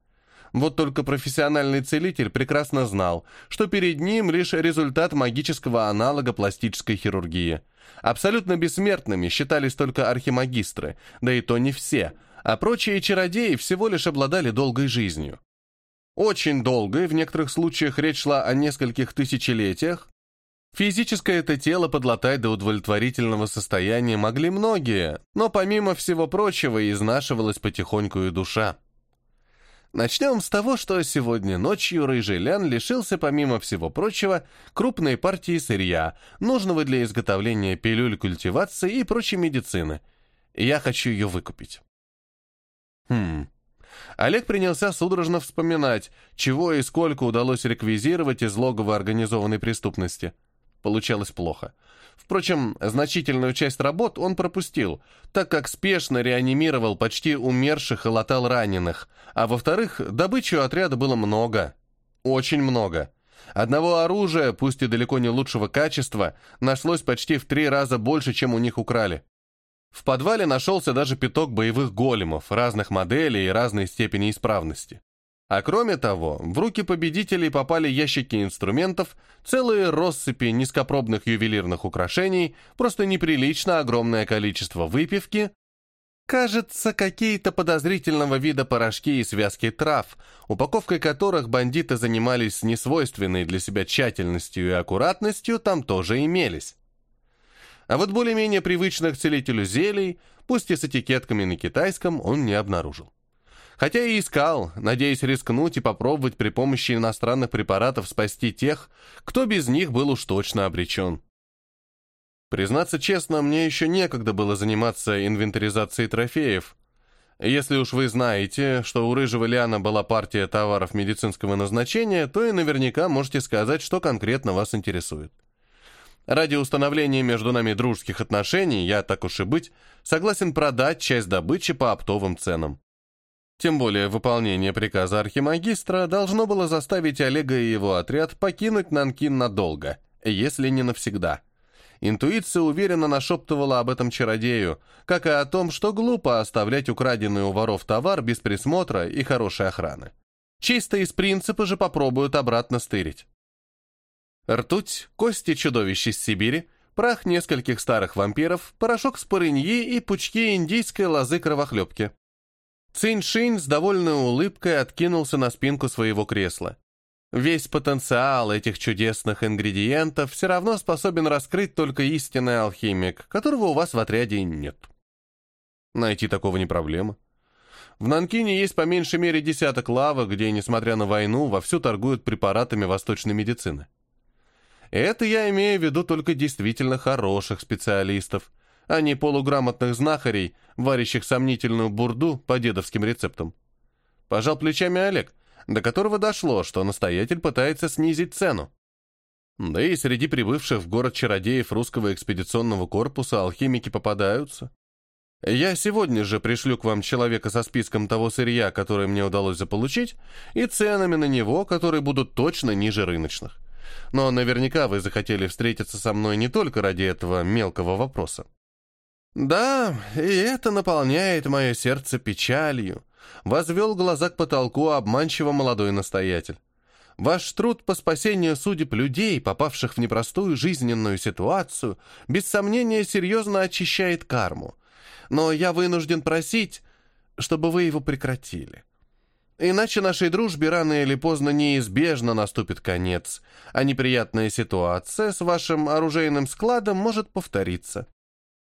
Вот только профессиональный целитель прекрасно знал, что перед ним лишь результат магического аналога пластической хирургии – Абсолютно бессмертными считались только архимагистры, да и то не все, а прочие чародеи всего лишь обладали долгой жизнью. Очень долгой, в некоторых случаях речь шла о нескольких тысячелетиях. Физическое это тело подлатать до удовлетворительного состояния могли многие, но помимо всего прочего изнашивалась потихоньку и душа. Начнем с того, что сегодня ночью Рыжий Лян лишился, помимо всего прочего, крупной партии сырья, нужного для изготовления пилюль культивации и прочей медицины. Я хочу ее выкупить. Хм. Олег принялся судорожно вспоминать, чего и сколько удалось реквизировать из логова организованной преступности. Получалось плохо. Впрочем, значительную часть работ он пропустил, так как спешно реанимировал почти умерших и латал раненых, а во-вторых, добычи у отряда было много. Очень много. Одного оружия, пусть и далеко не лучшего качества, нашлось почти в три раза больше, чем у них украли. В подвале нашелся даже пяток боевых големов разных моделей и разной степени исправности. А кроме того, в руки победителей попали ящики инструментов, целые россыпи низкопробных ювелирных украшений, просто неприлично огромное количество выпивки, кажется, какие-то подозрительного вида порошки и связки трав, упаковкой которых бандиты занимались с несвойственной для себя тщательностью и аккуратностью, там тоже имелись. А вот более-менее привычных целителю зелий, пусть и с этикетками на китайском, он не обнаружил. Хотя и искал, надеясь рискнуть и попробовать при помощи иностранных препаратов спасти тех, кто без них был уж точно обречен. Признаться честно, мне еще некогда было заниматься инвентаризацией трофеев. Если уж вы знаете, что у Рыжего Лиана была партия товаров медицинского назначения, то и наверняка можете сказать, что конкретно вас интересует. Ради установления между нами дружеских отношений, я, так уж и быть, согласен продать часть добычи по оптовым ценам. Тем более выполнение приказа архимагистра должно было заставить Олега и его отряд покинуть Нанкин надолго, если не навсегда. Интуиция уверенно нашептывала об этом чародею, как и о том, что глупо оставлять украденный у воров товар без присмотра и хорошей охраны. Чисто из принципа же попробуют обратно стырить. Ртуть, кости чудовищ из Сибири, прах нескольких старых вампиров, порошок с парыньи и пучки индийской лозы кровохлебки. Цинь-шинь с довольной улыбкой откинулся на спинку своего кресла. Весь потенциал этих чудесных ингредиентов все равно способен раскрыть только истинный алхимик, которого у вас в отряде нет. Найти такого не проблема. В Нанкине есть по меньшей мере десяток лавок, где, несмотря на войну, вовсю торгуют препаратами восточной медицины. Это я имею в виду только действительно хороших специалистов, а не полуграмотных знахарей, варящих сомнительную бурду по дедовским рецептам. Пожал плечами Олег, до которого дошло, что настоятель пытается снизить цену. Да и среди прибывших в город чародеев русского экспедиционного корпуса алхимики попадаются. Я сегодня же пришлю к вам человека со списком того сырья, которое мне удалось заполучить, и ценами на него, которые будут точно ниже рыночных. Но наверняка вы захотели встретиться со мной не только ради этого мелкого вопроса. Да, и это наполняет мое сердце печалью, возвел глаза к потолку обманчиво молодой настоятель. Ваш труд по спасению судеб людей, попавших в непростую жизненную ситуацию, без сомнения серьезно очищает карму. Но я вынужден просить, чтобы вы его прекратили. Иначе нашей дружбе рано или поздно неизбежно наступит конец, а неприятная ситуация с вашим оружейным складом может повториться.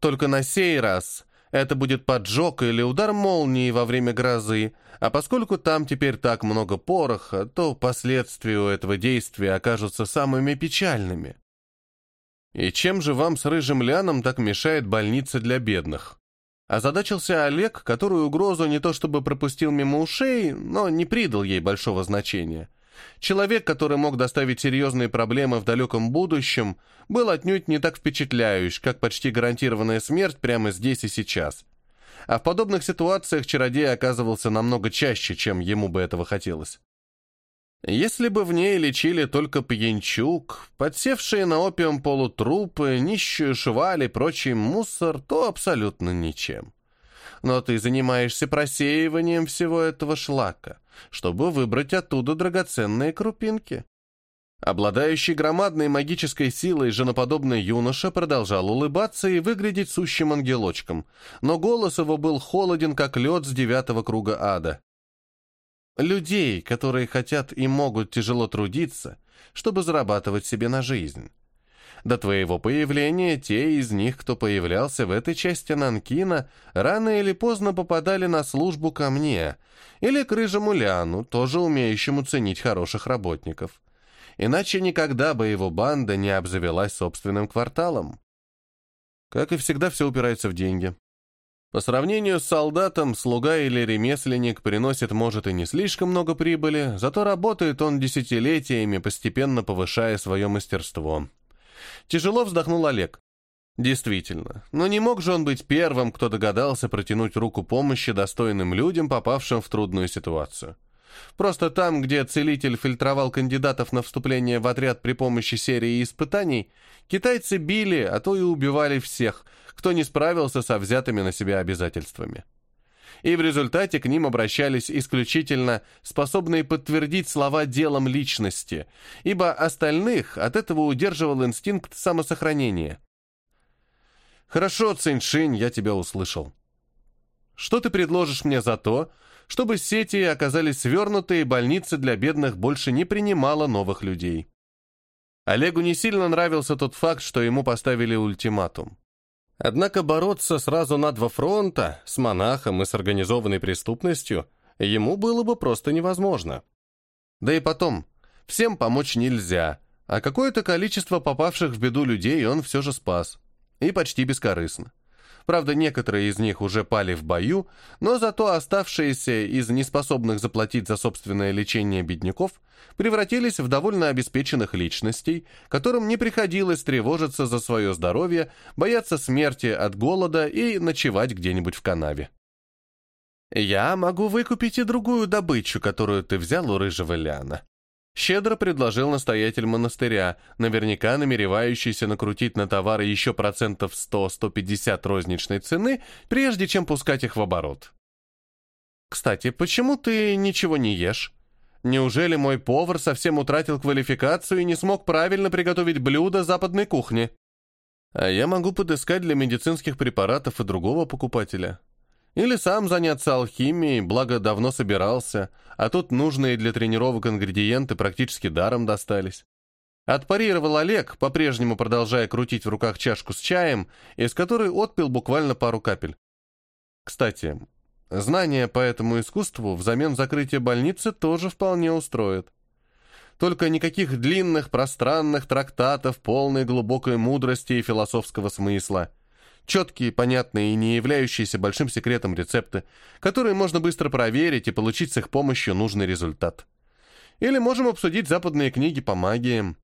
Только на сей раз это будет поджог или удар молнии во время грозы, а поскольку там теперь так много пороха, то последствия у этого действия окажутся самыми печальными. И чем же вам с Рыжим Ляном так мешает больница для бедных? Озадачился Олег, который угрозу не то чтобы пропустил мимо ушей, но не придал ей большого значения. Человек, который мог доставить серьезные проблемы в далеком будущем, был отнюдь не так впечатляющий, как почти гарантированная смерть прямо здесь и сейчас. А в подобных ситуациях чародей оказывался намного чаще, чем ему бы этого хотелось. Если бы в ней лечили только пьянчук, подсевшие на опиум полутрупы, нищую шваль и прочий мусор, то абсолютно ничем. Но ты занимаешься просеиванием всего этого шлака, чтобы выбрать оттуда драгоценные крупинки. Обладающий громадной магической силой женоподобный юноша продолжал улыбаться и выглядеть сущим ангелочком, но голос его был холоден, как лед с девятого круга ада. Людей, которые хотят и могут тяжело трудиться, чтобы зарабатывать себе на жизнь. До твоего появления те из них, кто появлялся в этой части Нанкина, рано или поздно попадали на службу ко мне или к рыжему Ляну, тоже умеющему ценить хороших работников. Иначе никогда бы его банда не обзавелась собственным кварталом. Как и всегда, все упирается в деньги. По сравнению с солдатом, слуга или ремесленник приносит, может, и не слишком много прибыли, зато работает он десятилетиями, постепенно повышая свое мастерство. Тяжело вздохнул Олег. Действительно, но не мог же он быть первым, кто догадался протянуть руку помощи достойным людям, попавшим в трудную ситуацию. Просто там, где целитель фильтровал кандидатов на вступление в отряд при помощи серии испытаний, китайцы били, а то и убивали всех, кто не справился со взятыми на себя обязательствами. И в результате к ним обращались исключительно способные подтвердить слова делом личности, ибо остальных от этого удерживал инстинкт самосохранения. «Хорошо, Циньшинь, я тебя услышал. Что ты предложишь мне за то, чтобы сети оказались свернуты и больница для бедных больше не принимала новых людей. Олегу не сильно нравился тот факт, что ему поставили ультиматум. Однако бороться сразу на два фронта, с монахом и с организованной преступностью, ему было бы просто невозможно. Да и потом, всем помочь нельзя, а какое-то количество попавших в беду людей он все же спас. И почти бескорыстно. Правда, некоторые из них уже пали в бою, но зато оставшиеся из неспособных заплатить за собственное лечение бедняков превратились в довольно обеспеченных личностей, которым не приходилось тревожиться за свое здоровье, бояться смерти от голода и ночевать где-нибудь в канаве. «Я могу выкупить и другую добычу, которую ты взял у рыжего Ляна», Щедро предложил настоятель монастыря, наверняка намеревающийся накрутить на товары еще процентов 100-150 розничной цены, прежде чем пускать их в оборот. «Кстати, почему ты ничего не ешь? Неужели мой повар совсем утратил квалификацию и не смог правильно приготовить блюдо западной кухни? А я могу подыскать для медицинских препаратов и другого покупателя. Или сам заняться алхимией, благо давно собирался, а тут нужные для тренировок ингредиенты практически даром достались. Отпарировал Олег, по-прежнему продолжая крутить в руках чашку с чаем, из которой отпил буквально пару капель. Кстати, знания по этому искусству взамен закрытия больницы тоже вполне устроят. Только никаких длинных, пространных трактатов, полной глубокой мудрости и философского смысла. Четкие, понятные и не являющиеся большим секретом рецепты, которые можно быстро проверить и получить с их помощью нужный результат. Или можем обсудить западные книги по магии.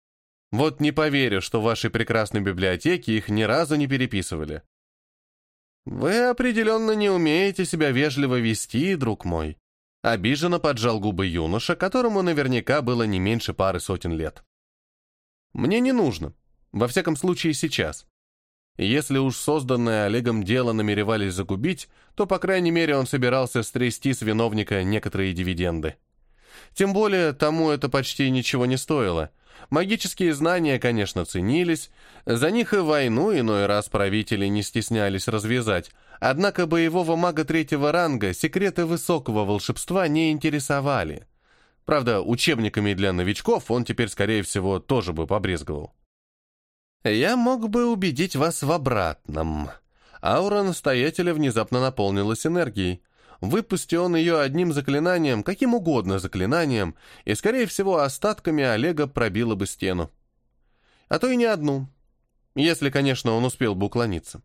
Вот не поверю, что в вашей прекрасной библиотеке их ни разу не переписывали. Вы определенно не умеете себя вежливо вести, друг мой. Обиженно поджал губы юноша, которому наверняка было не меньше пары сотен лет. Мне не нужно. Во всяком случае, сейчас. Если уж созданное Олегом дело намеревались загубить, то, по крайней мере, он собирался стрясти с виновника некоторые дивиденды. Тем более, тому это почти ничего не стоило. Магические знания, конечно, ценились, за них и войну иной раз правители не стеснялись развязать, однако боевого мага третьего ранга секреты высокого волшебства не интересовали. Правда, учебниками для новичков он теперь, скорее всего, тоже бы побрезговал. Я мог бы убедить вас в обратном. Аура настоятеля внезапно наполнилась энергией. Выпусти он ее одним заклинанием, каким угодно заклинанием, и, скорее всего, остатками Олега пробило бы стену. А то и не одну. Если, конечно, он успел бы уклониться.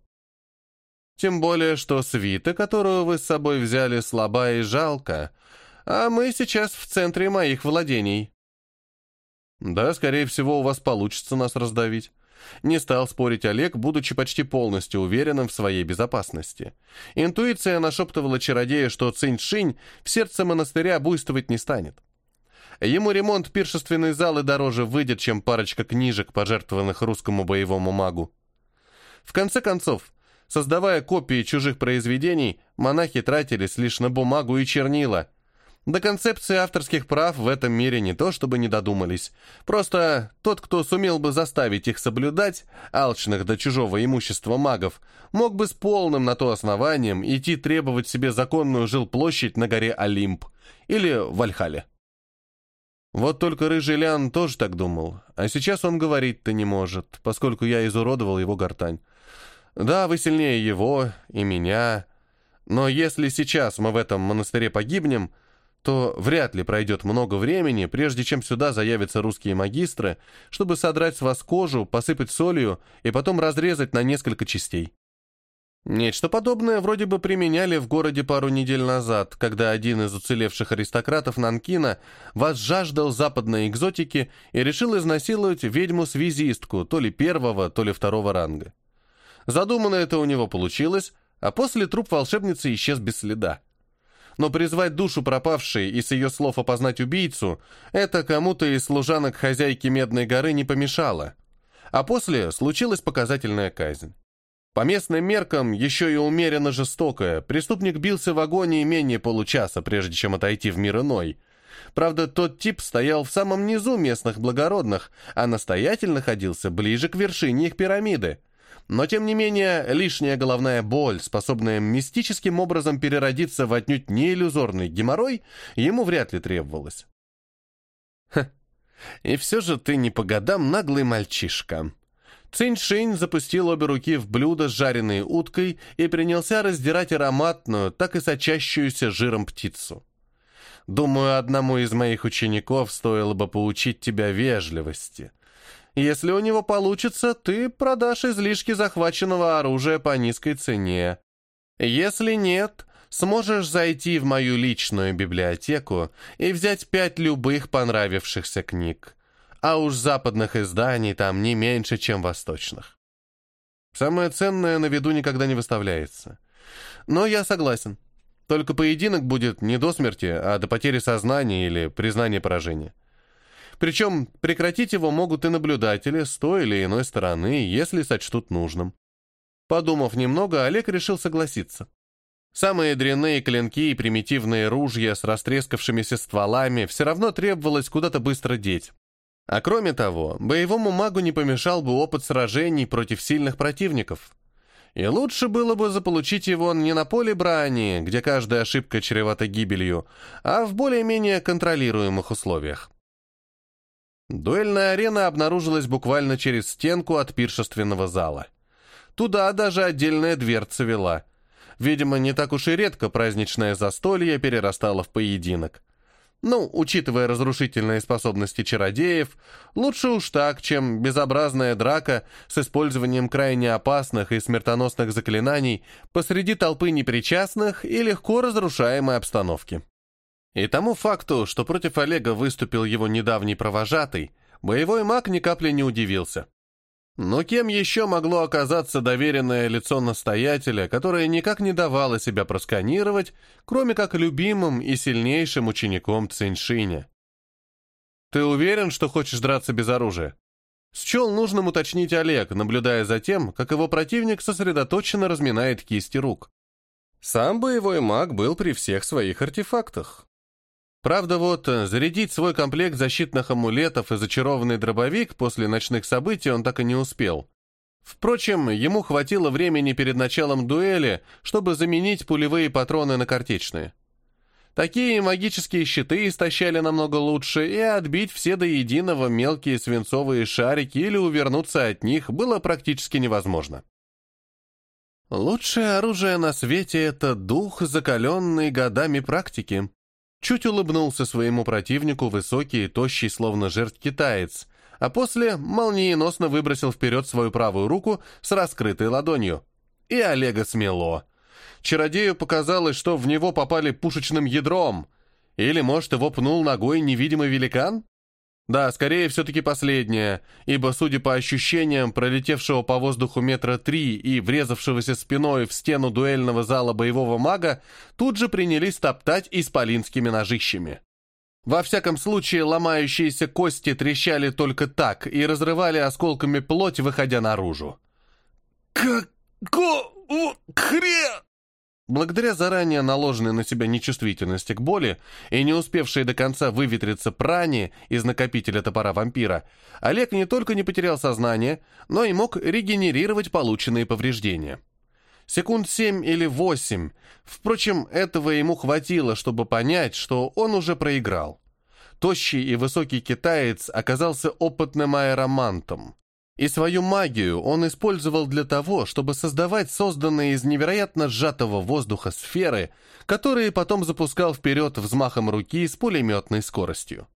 Тем более, что свита, которую вы с собой взяли, слаба и жалко, а мы сейчас в центре моих владений. Да, скорее всего, у вас получится нас раздавить. Не стал спорить Олег, будучи почти полностью уверенным в своей безопасности. Интуиция нашептывала чародея, что Цинь-Шинь в сердце монастыря буйствовать не станет. Ему ремонт пиршественной залы дороже выйдет, чем парочка книжек, пожертвованных русскому боевому магу. В конце концов, создавая копии чужих произведений, монахи тратились лишь на бумагу и чернила – до концепции авторских прав в этом мире не то чтобы не додумались. Просто тот, кто сумел бы заставить их соблюдать, алчных до чужого имущества магов, мог бы с полным на то основанием идти требовать себе законную жилплощадь на горе Олимп или в Альхале. Вот только Рыжий Лян тоже так думал, а сейчас он говорить-то не может, поскольку я изуродовал его гортань. Да, вы сильнее его и меня, но если сейчас мы в этом монастыре погибнем — то вряд ли пройдет много времени, прежде чем сюда заявятся русские магистры, чтобы содрать с вас кожу, посыпать солью и потом разрезать на несколько частей. Нечто подобное вроде бы применяли в городе пару недель назад, когда один из уцелевших аристократов Нанкина возжаждал западной экзотики и решил изнасиловать ведьму-связистку то ли первого, то ли второго ранга. Задумано это у него получилось, а после труп волшебницы исчез без следа но призвать душу пропавшей и с ее слов опознать убийцу, это кому-то из служанок хозяйки Медной горы не помешало. А после случилась показательная казнь. По местным меркам, еще и умеренно жестокая, преступник бился в агонии менее получаса, прежде чем отойти в мир иной. Правда, тот тип стоял в самом низу местных благородных, а настоятель находился ближе к вершине их пирамиды. Но, тем не менее, лишняя головная боль, способная мистическим образом переродиться в отнюдь не иллюзорный геморрой, ему вряд ли требовалась. Ха, и все же ты не по годам наглый мальчишка. Цинь-Шинь запустил обе руки в блюдо с жареной уткой и принялся раздирать ароматную, так и сочащуюся жиром птицу. Думаю, одному из моих учеников стоило бы поучить тебя вежливости — если у него получится, ты продашь излишки захваченного оружия по низкой цене. Если нет, сможешь зайти в мою личную библиотеку и взять пять любых понравившихся книг. А уж западных изданий там не меньше, чем восточных. Самое ценное на виду никогда не выставляется. Но я согласен. Только поединок будет не до смерти, а до потери сознания или признания поражения. Причем прекратить его могут и наблюдатели с той или иной стороны, если сочтут нужным. Подумав немного, Олег решил согласиться. Самые дрянные клинки и примитивные ружья с растрескавшимися стволами все равно требовалось куда-то быстро деть. А кроме того, боевому магу не помешал бы опыт сражений против сильных противников. И лучше было бы заполучить его не на поле брани, где каждая ошибка чревата гибелью, а в более-менее контролируемых условиях. Дуэльная арена обнаружилась буквально через стенку от пиршественного зала. Туда даже отдельная дверца вела – Видимо, не так уж и редко праздничное застолье перерастало в поединок. Ну, учитывая разрушительные способности чародеев, лучше уж так, чем безобразная драка с использованием крайне опасных и смертоносных заклинаний посреди толпы непричастных и легко разрушаемой обстановки. И тому факту, что против Олега выступил его недавний провожатый, боевой маг ни капли не удивился. Но кем еще могло оказаться доверенное лицо настоятеля, которое никак не давало себя просканировать, кроме как любимым и сильнейшим учеником Циньшиня? «Ты уверен, что хочешь драться без оружия?» Счел нужным уточнить Олег, наблюдая за тем, как его противник сосредоточенно разминает кисти рук. Сам боевой маг был при всех своих артефактах. Правда, вот э, зарядить свой комплект защитных амулетов и зачарованный дробовик после ночных событий он так и не успел. Впрочем, ему хватило времени перед началом дуэли, чтобы заменить пулевые патроны на картечные. Такие магические щиты истощали намного лучше, и отбить все до единого мелкие свинцовые шарики или увернуться от них было практически невозможно. Лучшее оружие на свете — это дух, закаленный годами практики, Чуть улыбнулся своему противнику высокий и тощий, словно жертв китаец, а после молниеносно выбросил вперед свою правую руку с раскрытой ладонью. И Олега смело. Чародею показалось, что в него попали пушечным ядром. Или, может, его пнул ногой невидимый великан? Да, скорее все-таки последнее, ибо, судя по ощущениям пролетевшего по воздуху метра три и врезавшегося спиной в стену дуэльного зала боевого мага, тут же принялись топтать исполинскими ножищами. Во всяком случае, ломающиеся кости трещали только так и разрывали осколками плоть, выходя наружу. «Какого хрена?» Благодаря заранее наложенной на себя нечувствительности к боли и не успевшей до конца выветриться прани из накопителя топора вампира, Олег не только не потерял сознание, но и мог регенерировать полученные повреждения. Секунд семь или восемь. Впрочем, этого ему хватило, чтобы понять, что он уже проиграл. Тощий и высокий китаец оказался опытным аэромантом. И свою магию он использовал для того, чтобы создавать созданные из невероятно сжатого воздуха сферы, которые потом запускал вперед взмахом руки с пулеметной скоростью.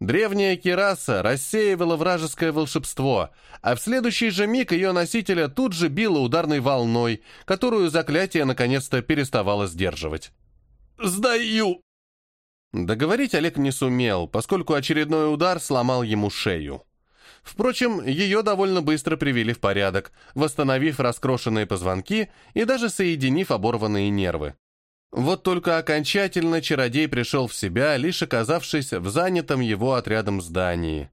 Древняя Кираса рассеивала вражеское волшебство, а в следующий же миг ее носителя тут же било ударной волной, которую заклятие наконец-то переставало сдерживать. «Сдаю!» Договорить Олег не сумел, поскольку очередной удар сломал ему шею. Впрочем, ее довольно быстро привели в порядок, восстановив раскрошенные позвонки и даже соединив оборванные нервы. Вот только окончательно чародей пришел в себя, лишь оказавшись в занятом его отрядом здании.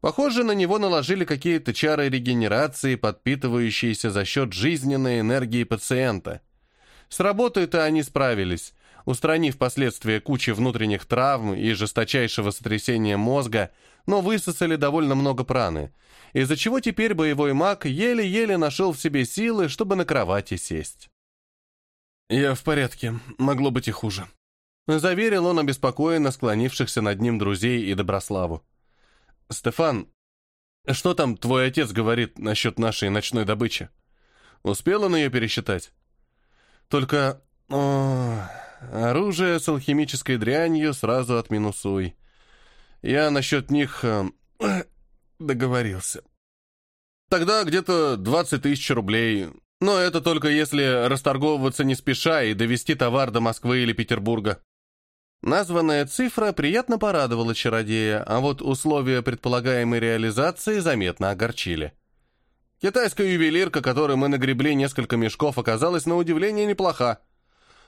Похоже, на него наложили какие-то чары регенерации, подпитывающиеся за счет жизненной энергии пациента. С работой-то они справились, устранив последствия кучи внутренних травм и жесточайшего сотрясения мозга, но высосали довольно много праны, из-за чего теперь боевой маг еле-еле нашел в себе силы, чтобы на кровати сесть. «Я в порядке, могло быть и хуже», — заверил он обеспокоенно склонившихся над ним друзей и Доброславу. «Стефан, что там твой отец говорит насчет нашей ночной добычи? Успел он ее пересчитать? Только... О, оружие с алхимической дрянью сразу отминусуй. Я насчет них э, [CLEARS THROAT] договорился. Тогда где-то 20 тысяч рублей. Но это только если расторговываться не спеша и довести товар до Москвы или Петербурга. Названная цифра приятно порадовала чародея, а вот условия предполагаемой реализации заметно огорчили. Китайская ювелирка, которой мы нагребли несколько мешков, оказалась на удивление неплоха.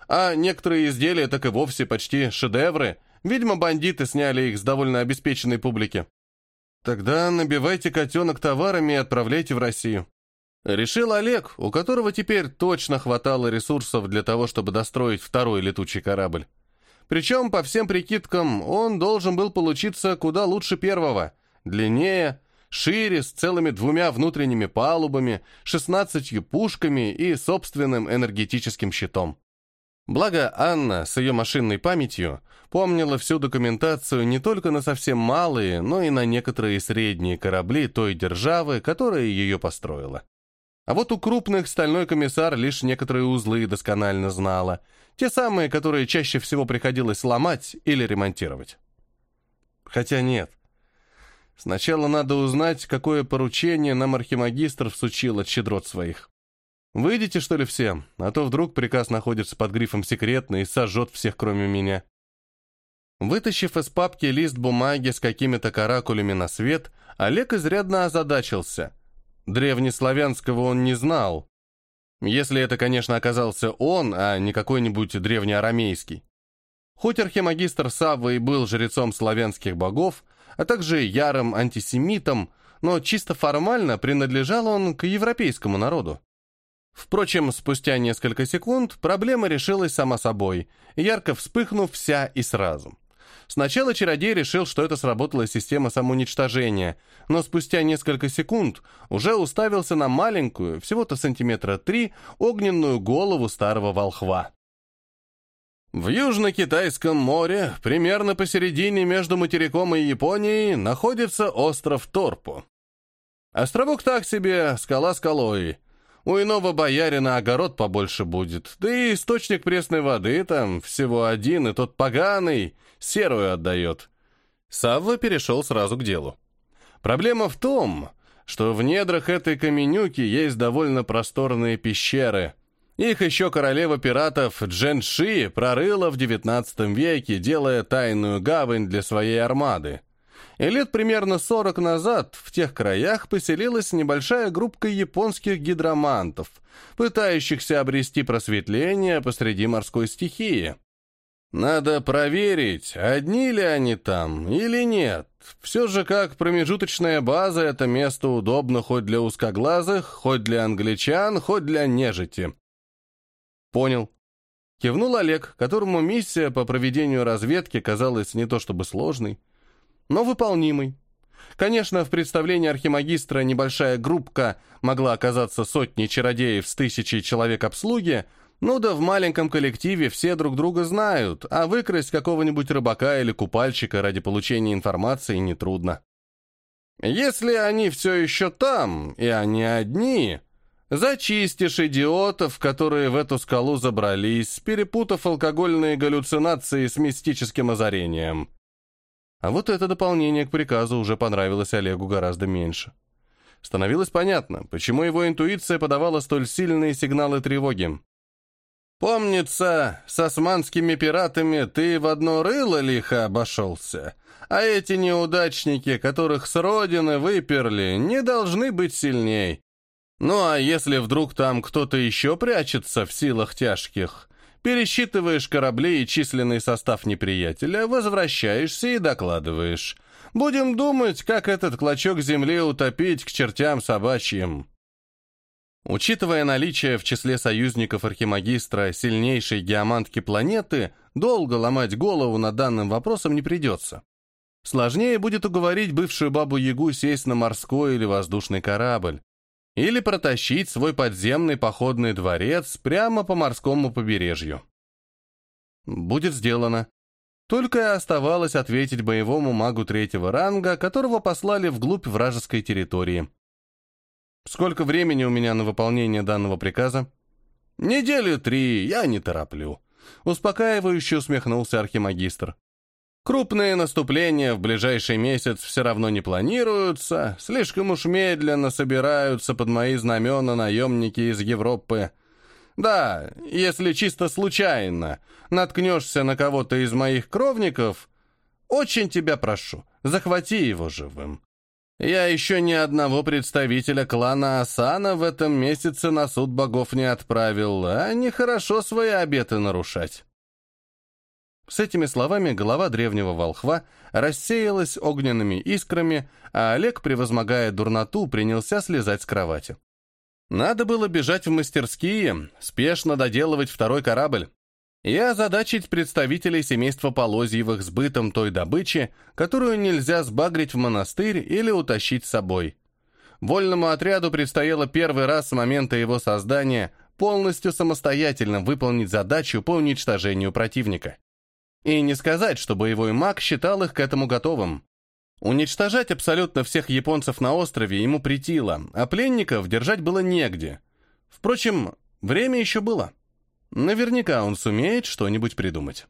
А некоторые изделия так и вовсе почти шедевры, Видимо, бандиты сняли их с довольно обеспеченной публики. Тогда набивайте котенок товарами и отправляйте в Россию. Решил Олег, у которого теперь точно хватало ресурсов для того, чтобы достроить второй летучий корабль. Причем, по всем прикидкам, он должен был получиться куда лучше первого. Длиннее, шире, с целыми двумя внутренними палубами, 16 пушками и собственным энергетическим щитом. Благо Анна с ее машинной памятью помнила всю документацию не только на совсем малые, но и на некоторые средние корабли той державы, которая ее построила. А вот у крупных стальной комиссар лишь некоторые узлы досконально знала, те самые, которые чаще всего приходилось ломать или ремонтировать. Хотя нет. Сначала надо узнать, какое поручение нам архимагистр всучил от щедрот своих. Выйдите, что ли, все, а то вдруг приказ находится под грифом «секретно» и сожжет всех, кроме меня. Вытащив из папки лист бумаги с какими-то каракулями на свет, Олег изрядно озадачился. Древнеславянского он не знал. Если это, конечно, оказался он, а не какой-нибудь древнеарамейский. Хоть архимагистр Савва и был жрецом славянских богов, а также ярым антисемитом, но чисто формально принадлежал он к европейскому народу. Впрочем, спустя несколько секунд проблема решилась сама собой, ярко вспыхнув вся и сразу. Сначала чародей решил, что это сработала система самоуничтожения, но спустя несколько секунд уже уставился на маленькую, всего-то сантиметра три, огненную голову старого волхва. В Южно-Китайском море, примерно посередине между материком и Японией, находится остров Торпу. Островок так себе, скала скалой. У иного боярина огород побольше будет, да и источник пресной воды там всего один, и тот поганый, серую отдает. Савва перешел сразу к делу. Проблема в том, что в недрах этой каменюки есть довольно просторные пещеры. Их еще королева пиратов Джен Ши прорыла в XIX веке, делая тайную гавань для своей армады. И лет примерно 40 назад в тех краях поселилась небольшая группка японских гидромантов, пытающихся обрести просветление посреди морской стихии. Надо проверить, одни ли они там или нет. Все же как промежуточная база это место удобно хоть для узкоглазых, хоть для англичан, хоть для нежити. Понял. Кивнул Олег, которому миссия по проведению разведки казалась не то чтобы сложной, но выполнимой. Конечно, в представлении архимагистра небольшая группка могла оказаться сотней чародеев с тысячей человек обслуги, ну да в маленьком коллективе все друг друга знают, а выкрасть какого-нибудь рыбака или купальщика ради получения информации нетрудно. Если они все еще там, и они одни, зачистишь идиотов, которые в эту скалу забрались, перепутав алкогольные галлюцинации с мистическим озарением. А вот это дополнение к приказу уже понравилось Олегу гораздо меньше. Становилось понятно, почему его интуиция подавала столь сильные сигналы тревоги. Помнится, с османскими пиратами ты в одно рыло лихо обошелся, а эти неудачники, которых с родины выперли, не должны быть сильней. Ну а если вдруг там кто-то еще прячется в силах тяжких, пересчитываешь корабли и численный состав неприятеля, возвращаешься и докладываешь. Будем думать, как этот клочок земли утопить к чертям собачьим. Учитывая наличие в числе союзников архимагистра сильнейшей геомантки планеты, долго ломать голову над данным вопросом не придется. Сложнее будет уговорить бывшую бабу-ягу сесть на морской или воздушный корабль, или протащить свой подземный походный дворец прямо по морскому побережью. Будет сделано. Только и оставалось ответить боевому магу третьего ранга, которого послали вглубь вражеской территории. Сколько времени у меня на выполнение данного приказа? Недели три, я не тороплю. Успокаивающе усмехнулся архимагистр. Крупные наступления в ближайший месяц все равно не планируются, слишком уж медленно собираются под мои знамена наемники из Европы. Да, если чисто случайно наткнешься на кого-то из моих кровников, очень тебя прошу, захвати его живым. Я еще ни одного представителя клана Асана в этом месяце на суд богов не отправил, а нехорошо свои обеты нарушать». С этими словами голова древнего волхва рассеялась огненными искрами, а Олег, превозмогая дурноту, принялся слезать с кровати. Надо было бежать в мастерские, спешно доделывать второй корабль и озадачить представителей семейства Полозьевых сбытом той добычи, которую нельзя сбагрить в монастырь или утащить с собой. Вольному отряду предстояло первый раз с момента его создания полностью самостоятельно выполнить задачу по уничтожению противника. И не сказать, что боевой маг считал их к этому готовым. Уничтожать абсолютно всех японцев на острове ему притило, а пленников держать было негде. Впрочем, время еще было. Наверняка он сумеет что-нибудь придумать.